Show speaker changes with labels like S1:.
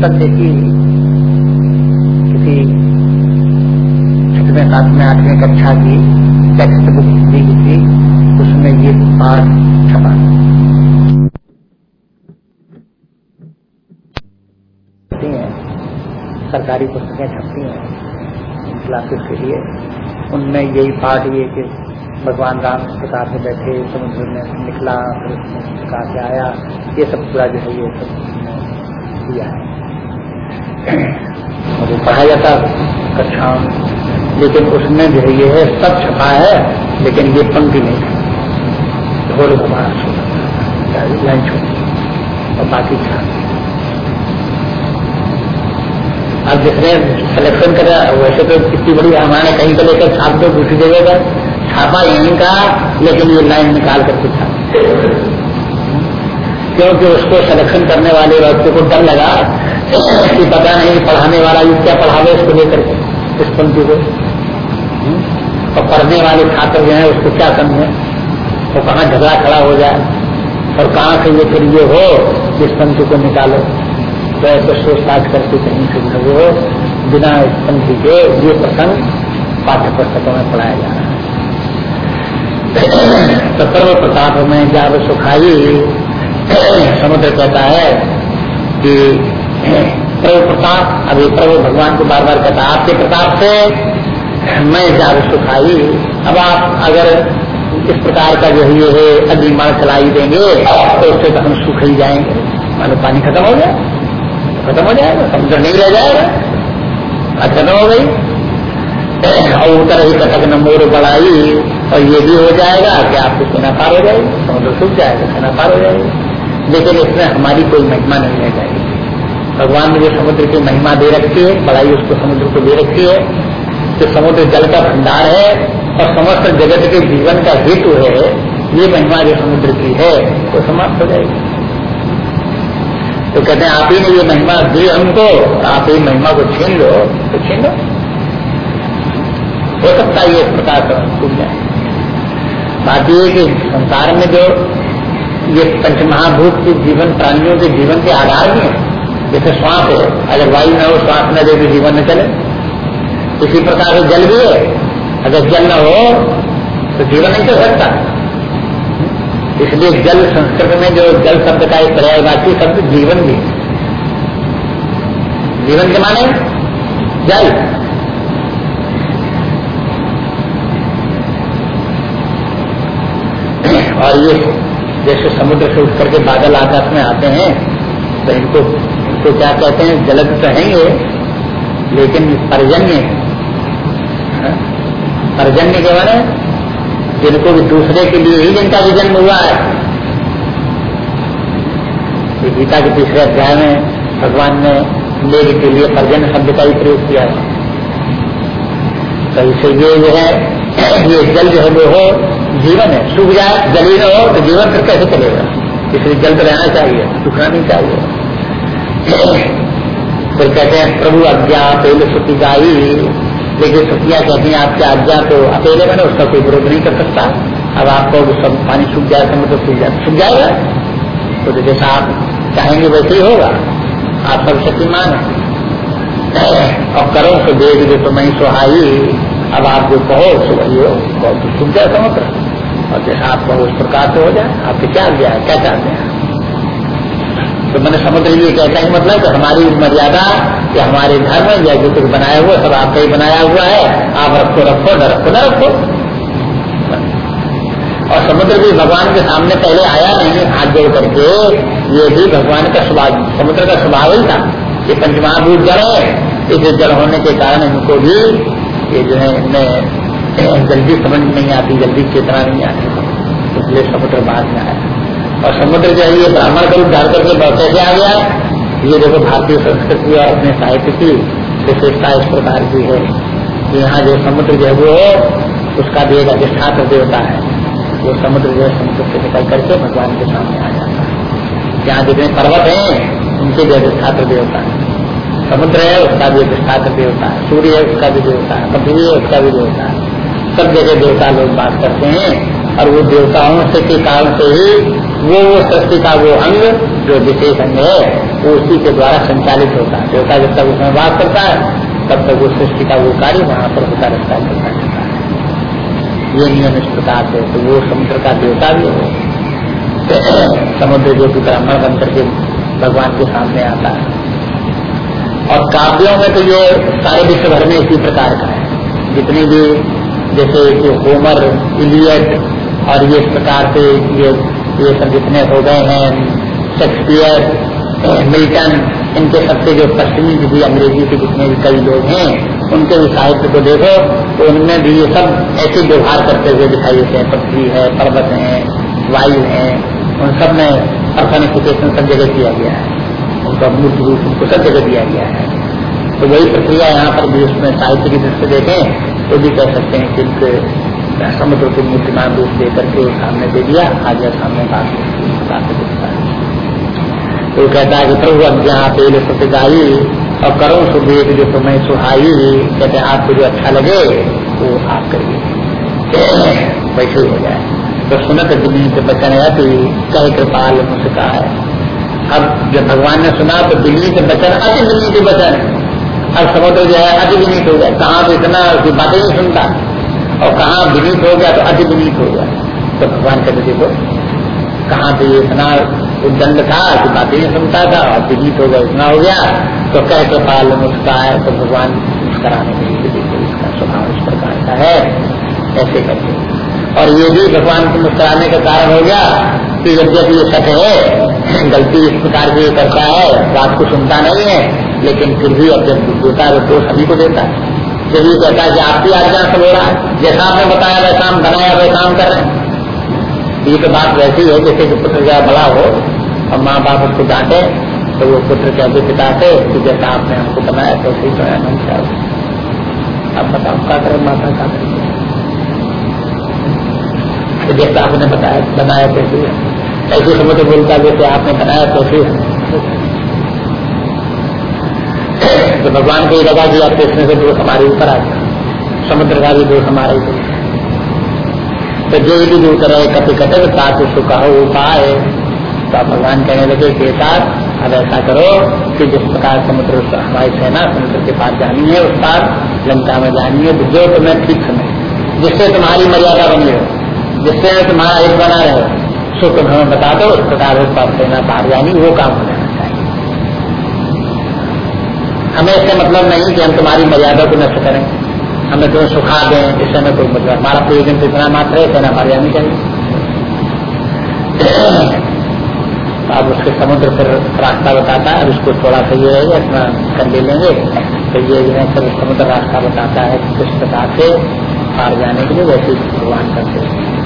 S1: पुस्तक देखी किसी छठवें, सातवें, आठवें कक्षा की टेक्स्ट बुक दी थी, उसमें ये पाठ छपा। सरकारी पुस्तकें छपती हैं क्लासेस के लिए। उनमें यही पाठ ये कि भगवान राम प्रकार से बैठे, समुद्र में निकला, फिर कहा से आया, ये सब पूरा जो है ये सब किया है। वो पढ़ाया जाता कक्षाओं में लेकिन उसमें जो ये है, सब छपा है, लेकिन ये पंक्ति नहीं ढोल हमारा लंच और बाकी छा अब जिसने सिलेक्शन करा वैसे तो कितनी बड़ी हमारे कहीं को लेकर छाप दो, दूसरी जगह पर। छापा यहीं का, लेकिन ये लाइन निकाल करके छापा क्योंकि उसको सिलेक्शन करने वाले व्यक्ति को डर लगा कि पता नहीं पढ़ाने वाला युग क्या पढ़ावे उसको लेकर के? इस पंक्ति को। और पढ़ने वाले छात्र जो है, उसको क्या समझे वो कहाँ झगड़ा खड़ा हो जाए? और कहाँ से ये फिर ये हो इस पंक्ति को निकालो? तो ऐसे सोच साज करके कहीं से वो बिना इस पंक्ति के ये प्रसंग पाठ्य पुस्तकों में पढ़ाया जा रहा है। तो सर्व प्रताप में जब सुखाई, समुद्र कहता है कि प्रभु प्रताप अभी प्रभु भगवान को बार बार कहता आपके प्रताप से मैं जाग सुखाई अब आप अगर इस प्रकार का जो ये है अग्निमाण चलाई देंगे तो उससे तो हम सुख ही जाएँगे। मानो पानी खत्म हो जाए खत्म हो जाएगा समुद्र नहीं रह जाएगा। खत्म हो गई। और उतर ही कटक न मोर बढ़ाई, और ये भी हो जाएगा कि आपको सेना पार हो जाएगी समुद्र सूख जाएगा सेना पार हो जाएगी। लेकिन इसमें हमारी कोई महिमा नहीं रह जाएगी। भगवान ने जो समुद्र की महिमा दे रखी है बड़ाई उसको समुद्र को दे रखी है कि समुद्र जल का भंडार है और समस्त जगत के जीवन का हेतु है, ये महिमा जो समुद्र की है, वो तो समाप्त हो जाएगी। तो कहते हैं, आप ही ने ये महिमा दी हमको, आप ही महिमा को छीन लो तो छीन लो। हो सकता है ये इस प्रकार का जाए। बात ये कि संसार में जो ये पंचमहाभूत के जीवन प्राणियों के जीवन के आधार में जैसे श्वास है, अगर वायु न हो, श्वास न दे तो जीवन न चले। इसी प्रकार से जल भी है। अगर जल न हो तो जीवन नहीं चल सकता। इसलिए जल संस्कृत में जो जल शब्द का एक पर्यायवाची शब्द जीवन भी जीवन के माने जल। और ये जैसे समुद्र से उठ करके बादल आकाश में आते हैं तो इनको इनको क्या कहते हैं, जलद कहेंगे, लेकिन पर्जन्य हाँ? पर्जन्य के बारे जिनको भी दूसरे के लिए ही जिनका भी जन्म हुआ है। गीता के तीसरे अध्याय में भगवान ने मेरे के लिए पर्जन्य शब्द का ही प्रयोग किया है। तो इसे ये जो है, ये जल जो है वो हो, जीवन है। सूख जाए जल ही तो जीवन फिर कैसे चलेगा? इसलिए जल तो रहना चाहिए, सूखना नहीं चाहिए। फिर कहते हैं, प्रभु, अज्ञा पेल सुखी गाई लेकिन सुखिया कहती हैं, आपकी आज्ञा तो अकेले में उसका कोई विरोध नहीं कर सकता। अब आपको सब पानी सूख जाए समुद्र सूख जाए, सूख जाएगा। तो जैसा आप चाहेंगे वैसे ही होगा। आप सब शक्तिमान है। और करो तो देख दे तो मैं सुहाई। अब आप जो कहो सो वही हो। बहुत सुख जाए समुद्र और जैसा आप कहो, उस प्रकार से हो जाए। आपके क्या गया है? क्या चाहते हैं? तो मैंने समुद्र ये कहता ही मतलब कि हमारी मर्यादा या हमारे धर्म या जो कुछ बनाया हुआ सब आपका ही बनाया हुआ है। आप रखो रखो, न रखो न रखो। और समुद्र भी भगवान के सामने पहले आया नहीं, हाथ जोड़ करके। ये भी भगवान का स्वभाव, समुद्र का स्वभाव ही था। ये पंचमहाभूत जल है। इस जल होने के कारण इनको भी ये जो है जल्दी समझ नहीं आती, जल्दी चेतना नहीं आती। इसलिए समुद्र बाद में आया। और समुद्र जो है ये ब्राह्मण का रूप धार करके कैसे आ गया? ये देखो भारतीय संस्कृति और अपने साहित्य की विशेषता इस प्रकार की है कि यहाँ जो समुद्र जो है वो, उसका भी एक अधिष्ठात्र देवता है। वो समुद्र जो है, समुद्र से निकल करके भगवान के सामने आ जाता है। जहाँ जितने पर्वत हैं, उनके भी अधिष्ठात्र देवता है। समुद्र है, उसका भी अधिष्ठात्र देवता है। सूर्य है, उसका भी देवता है। पृथ्वी है, उसका भी देवता है। सब जगह देवता लोग बात करते हैं। और वो देवताओं से के कारण से ही वो वो सृष्टि का वो अंग जो विशेष अंग है, वो उसी के द्वारा संचालित होता है। देवता जब तक उसमें वास करता है, तब तक वो सृष्टि का वो कार्य वहाँ पर होता रहता है रहता है। ये नियम इस प्रकार से तो वो समुद्र का देवता भी हो। समुद्र जो कि ब्राह्मण बन के भगवान के सामने आता है। और काव्यों में तो ये सारे विश्व भर में इसी प्रकार का है। जितनी भी जैसे कि होमर, इलियट और ये इस प्रकार से ये ये सब जितने हो गए हैं शेक्सपियर मिल्टन इनके सबसे जो पश्चिमी भी अंग्रेज़ी के जितने भी कई लोग हैं, उनके भी साहित्य को देखो तो उनमें भी ये सब ऐसे व्यवहार करते हुए दिखाई देते हैं। पृथ्वी है, पर्वत है, वायु है, उन सब में पर्सनिफिकेशन सब जगह किया गया है। उनका मूर्ति रूप उनको सब जगह दिया गया है। तो वही प्रक्रिया यहाँ पर भी उसमें साहित्य की दृष्टि देखें तो भी कह सकते हैं कि समुद्र को मूर्तिमान रूप देकर के सामने दे दिया, आज या सामने बात दिखता है। तो कहता है कि प्रभु अज्ञा तेल सतगाई और करो सुबेद जो तुम्हें सुहाई, कहते आपको जो अच्छा लगे, वो आप करिए। वैसे हो जाए। तो सुनत दिल्ली से बचन है तो कह कृपाल मुस्का है। अब जब भगवान ने सुना तो दिल्ली से बचन अति दिल्ली के बचन। अब समुद्र जो है अति विनीत हो गया कहाँ तो इतना बातें नहीं सुनता। और कहाँ विनीत हो गया तो अति विनीत हो गया। तो भगवान कहते देखो, कहाँ पे इतना उद्दंड था कि बातें नहीं सुनता था और विनीत हो गया, इतना हो गया तो कह के पाल मुस्का है तो भगवान मुस्कराने के लिए देखो, इसका स्वभाव इस प्रकार का है। ऐसे करके। और ये भी भगवान को मुस्कराने का कारण हो गया कि जब ये सच है, गलती इस प्रकार की करता है, बात को सुनता नहीं है, लेकिन फिर भी अब जब देता है तो सभी को देता है। जब ये कहता है कि आपकी आज्ञा से हो रहा है। जैसा आपने बताया, वैसा हम बनाया, वैसा हम कर। रहे हैं ये तो बात वैसी है, जैसे कि पुत्र जरा बड़ा हो, और माँ बाप उसको डांटे तो वो पुत्र कहते पिता से कि जैसा आपने हमको बनाया तो उसी तो हम चाहते अब बताओ, क्या करें माता का? तो जैसा आपने बताया, बनाया कैसे ऐसे समझ बोलता जैसे आपने बनाया तो फिर तो भगवान को ये लगा दिया आप इसमें से दोष हमारे ऊपर आ गया। समुद्र का भी दोष हमारे ऊपर तो जो भी जो करे कपि कटे साथ सुखा हो उपाय तो आप भगवान कहने लगे के साथ अब ऐसा करो कि जिस प्रकार समुद्र हमारी सेना समुद्र के पास जानी है, उस पार लंका में जानी है, जो तुम्हें ठीक समय जिससे तुम्हारी मर्यादा बनी हो जिससे तुम्हारा एक बना रहे, सो तुम हमें बता दो उस प्रकार उस पार सेना बाहर जानी, वो काम हो जाना हमें इससे मतलब नहीं कि हम तुम्हारी मर्यादा को नष्ट करें। हमें तुम्हें सुखा दें, इससे हमें कोई मतलब हमारा प्रयोजन तो इतना मात्र है इतना हमारे आनी चाहिए। अब उसके समुद्र फिर रास्ता बताता है उसको थोड़ा सा ये है, अपना कर ले लेंगे। तो ये जो है, फिर समुद्र रास्ता बताता है किस प्रकार से पार जाने के लिए वैसे भगवान करते हैं।